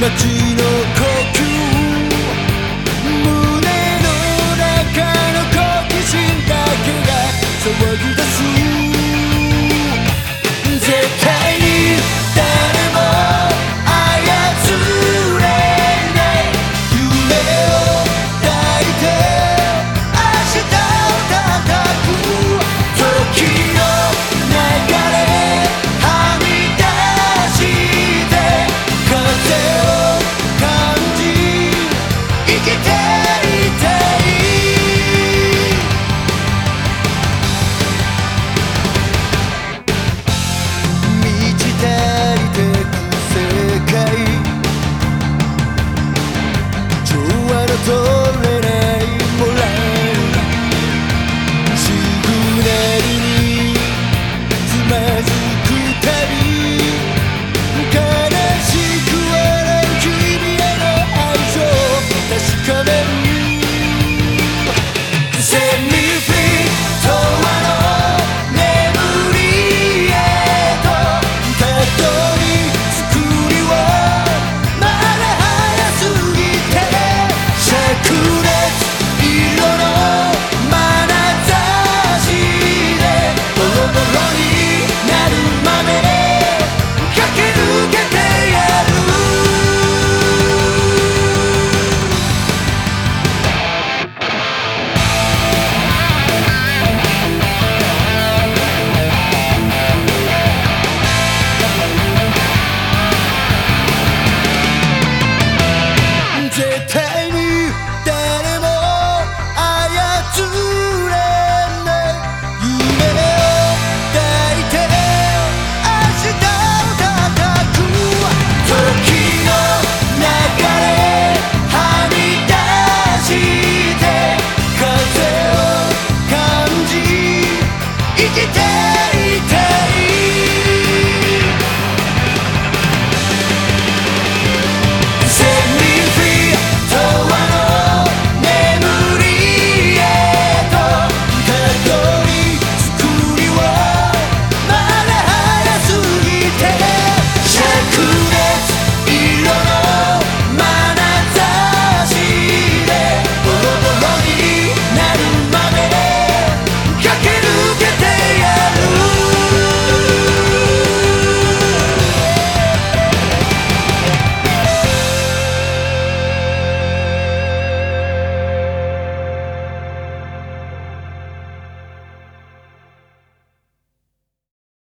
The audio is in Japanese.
街の声